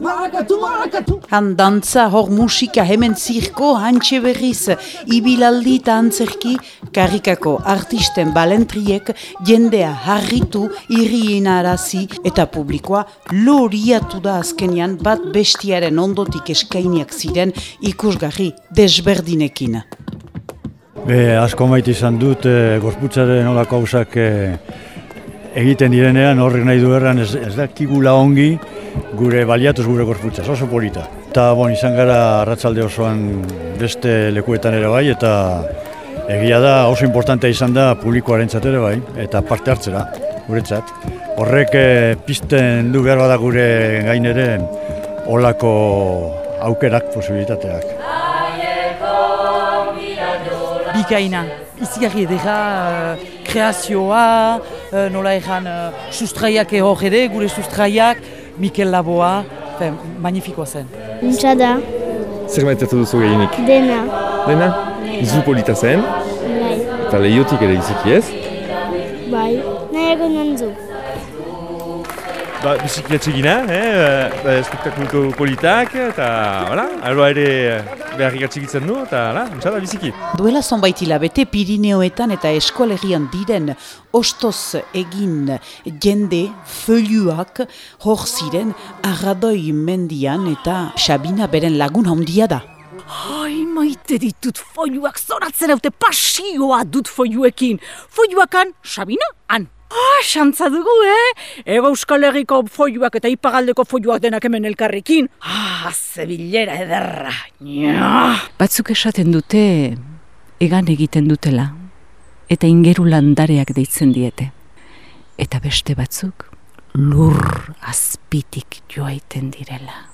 Marakatu, marakatu! Han dantza, hor musika, hemen zirko, hantxe berriz, ibilaldi eta antzerki, karikako artisten balentriek jendea harritu, irrien arazi eta publikoa loriatu da azkenian bat bestiaren ondotik eskainiak ziren ikusgarri desberdinekin. Be, asko maite izan dut, e, gorputzaren olako hausak e, egiten direnean horrek nahi du erran ez, ez dakigula ongi gure baliatuz gure gorputzaz, oso polita. Eta bon, izan gara arratzalde osoan beste lekuetan ere bai, eta egia da oso importantea izan da publikoaren ere bai, eta parte hartzera, guretzat. Horrek e, pizten du behar bada gure gainere olako aukerak posibilitateak. Bikaina, izigarri edera, kreazioa, uh, nola egan uh, sustraiak hor ere, gure sustraiak, Mikel Laboa, fen, magnifikoa zen. Untsa da, Zer maitatu duzu gehienik? dena, Dena? Zu polita zen, bai, eta lehiotik ere iziki ez? bai, nahi egon. Ba, bizikiatxe gina, eh? ba, espektakuliko politak, eta, hala, alba ere beharrik atxikitzen du, eta, hala, untsa da biziki. Duela zonbait hilabete Pirineoetan eta eskolegian diren ostoz egin jende feuiluak hor ziren arradoi mendian eta Sabina beren lagun handia da. Ai, maite ditut foiuak zoratzen haute pasioa dut foiuekin. Foiuakan, Sabina, han. Ah, xantza dugu, eh? Ego Euskal Herriko foiuak eta ipagaldeko foiuak denak hemen elkarrekin. Ah, zebilera ederra. Nya. Batzuk esaten dute egan egiten dutela eta ingeru landareak deitzen diete. Eta beste batzuk lur azpitik joaiten direla.